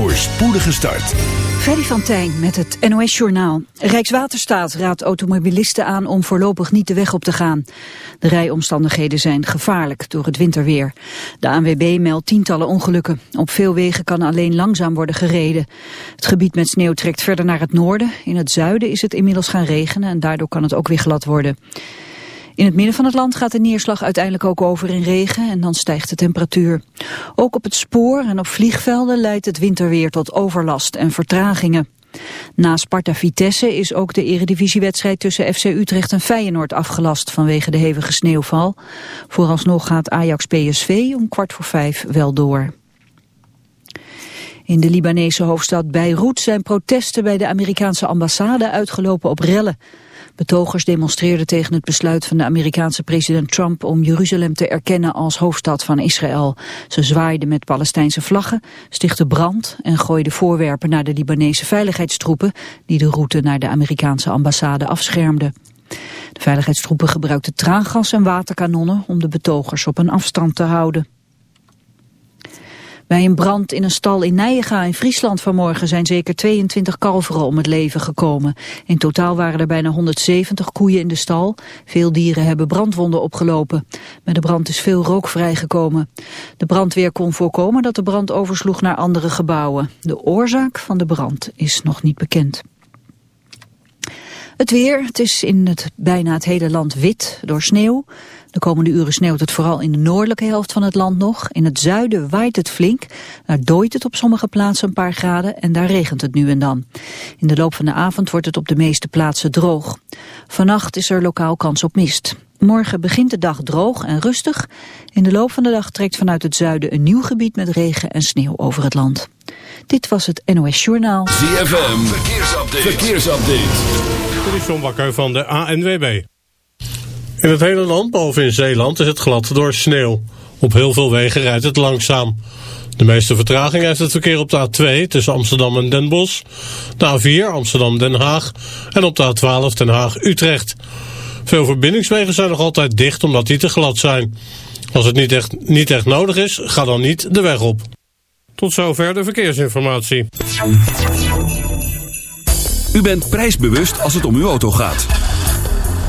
voor spoedige start. Freddy van Tijn met het NOS-journaal. Rijkswaterstaat raadt automobilisten aan om voorlopig niet de weg op te gaan. De rijomstandigheden zijn gevaarlijk door het winterweer. De ANWB meldt tientallen ongelukken. Op veel wegen kan alleen langzaam worden gereden. Het gebied met sneeuw trekt verder naar het noorden. In het zuiden is het inmiddels gaan regenen en daardoor kan het ook weer glad worden. In het midden van het land gaat de neerslag uiteindelijk ook over in regen en dan stijgt de temperatuur. Ook op het spoor en op vliegvelden leidt het winterweer tot overlast en vertragingen. Na Sparta Vitesse is ook de eredivisiewedstrijd tussen FC Utrecht en Feyenoord afgelast vanwege de hevige sneeuwval. Vooralsnog gaat Ajax PSV om kwart voor vijf wel door. In de Libanese hoofdstad Beirut zijn protesten bij de Amerikaanse ambassade uitgelopen op rellen. Betogers demonstreerden tegen het besluit van de Amerikaanse president Trump om Jeruzalem te erkennen als hoofdstad van Israël. Ze zwaaiden met Palestijnse vlaggen, stichtten brand en gooiden voorwerpen naar de Libanese veiligheidstroepen die de route naar de Amerikaanse ambassade afschermden. De veiligheidstroepen gebruikten traangas en waterkanonnen om de betogers op een afstand te houden. Bij een brand in een stal in Nijega in Friesland vanmorgen zijn zeker 22 kalveren om het leven gekomen. In totaal waren er bijna 170 koeien in de stal. Veel dieren hebben brandwonden opgelopen. Met de brand is veel rook vrijgekomen. De brandweer kon voorkomen dat de brand oversloeg naar andere gebouwen. De oorzaak van de brand is nog niet bekend. Het weer, het is in het, bijna het hele land wit door sneeuw. De komende uren sneeuwt het vooral in de noordelijke helft van het land nog. In het zuiden waait het flink. Daar dooit het op sommige plaatsen een paar graden en daar regent het nu en dan. In de loop van de avond wordt het op de meeste plaatsen droog. Vannacht is er lokaal kans op mist. Morgen begint de dag droog en rustig. In de loop van de dag trekt vanuit het zuiden een nieuw gebied met regen en sneeuw over het land. Dit was het NOS Journaal. ZFM, verkeersupdate. verkeersupdate. Dit is John Bakker van de ANWB. In het hele land, behalve in Zeeland, is het glad door sneeuw. Op heel veel wegen rijdt het langzaam. De meeste vertraging heeft het verkeer op de A2 tussen Amsterdam en Den Bosch, de A4 Amsterdam-Den Haag en op de A12 Den Haag-Utrecht. Veel verbindingswegen zijn nog altijd dicht omdat die te glad zijn. Als het niet echt, niet echt nodig is, ga dan niet de weg op. Tot zover de verkeersinformatie. U bent prijsbewust als het om uw auto gaat.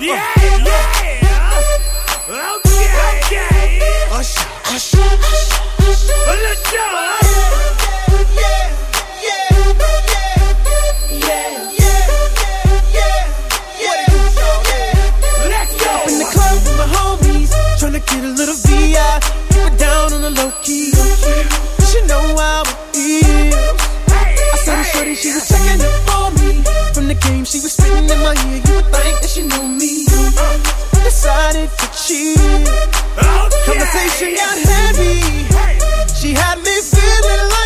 Yeah, yeah. Okay, okay. Usher, usher, usher. Let's go. Let's go. in the club with my homies, tryna get a little VI. Keep down on the low key. She know how it is. I saw the shorty, she was checking up on me. From the game, she was spitting in my ear. You would think that she knew me. Decided to cheat. Oh, Conversation got heavy. She had me feeling like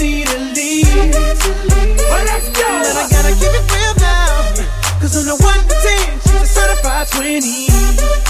ready to leave. Well, let's go. And I gotta keep it real now. Cause I'm the one to ten. She's a certified 20.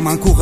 comme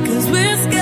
Cause we're scared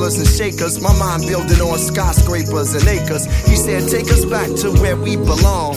Hustlers and shakers. My mind building on skyscrapers and acres. He said, take us back to where we belong.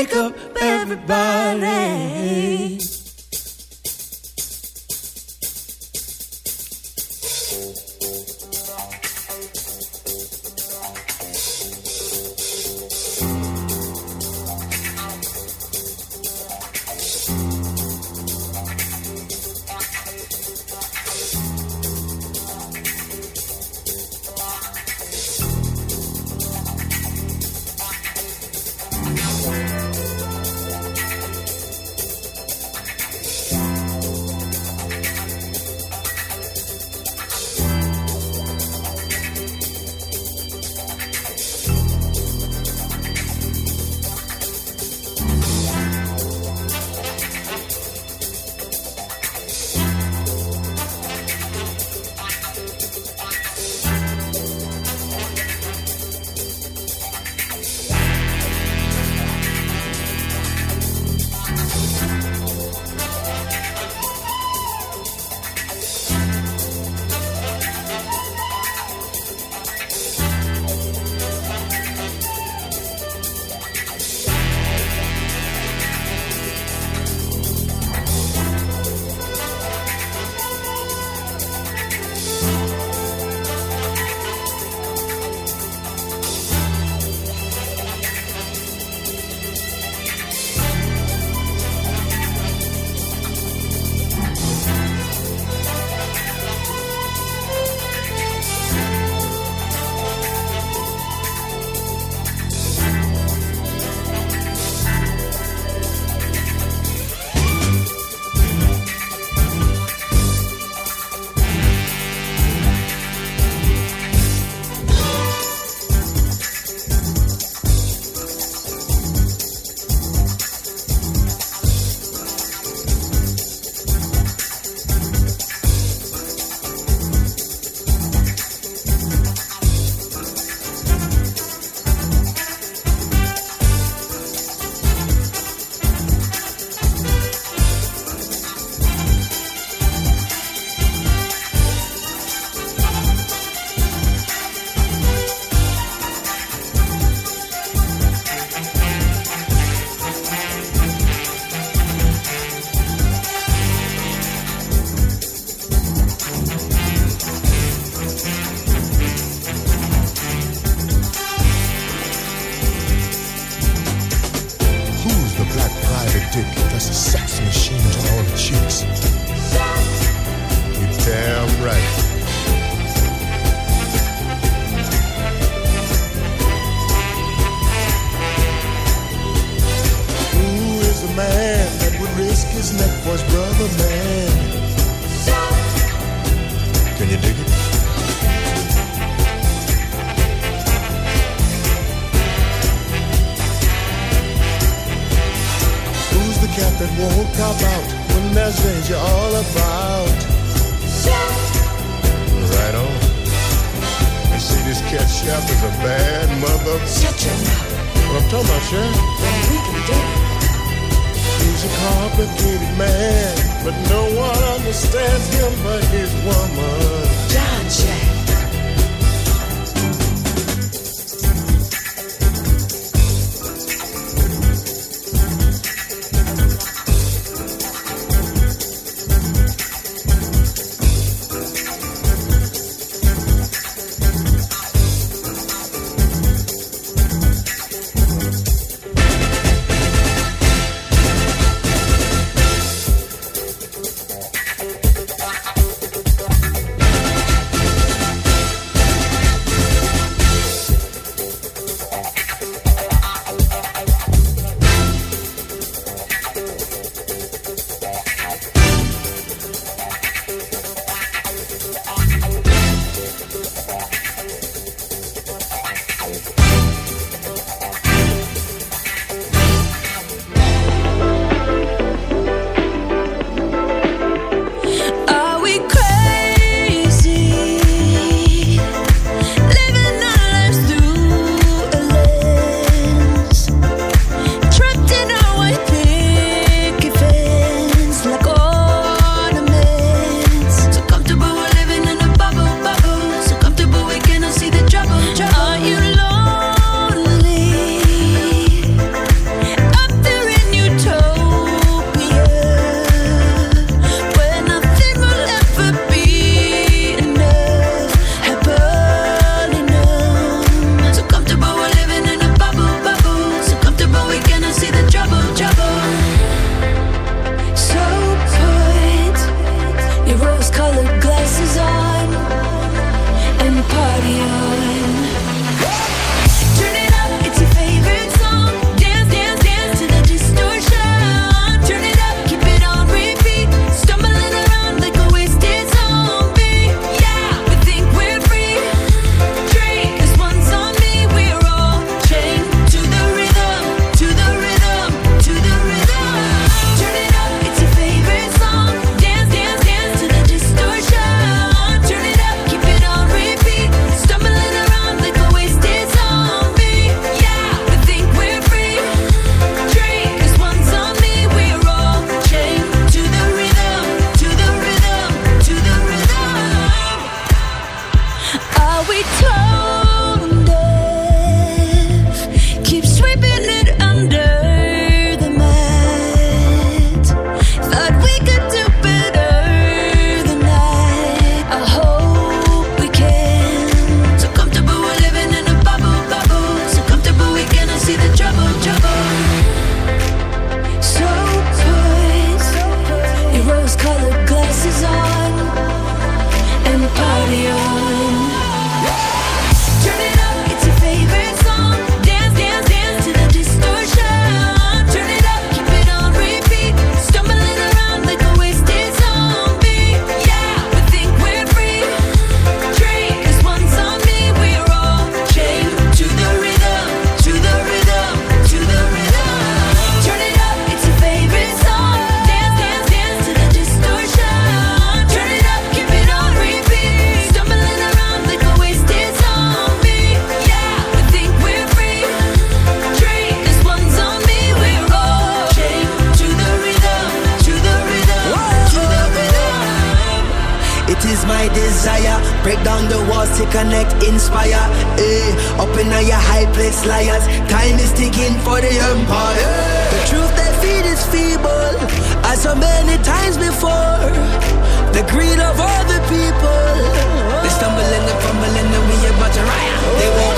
Wake up, everybody. The greed of all the people. They stumbling and fumbling, and we about to riot. They won't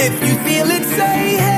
If you feel it, say hell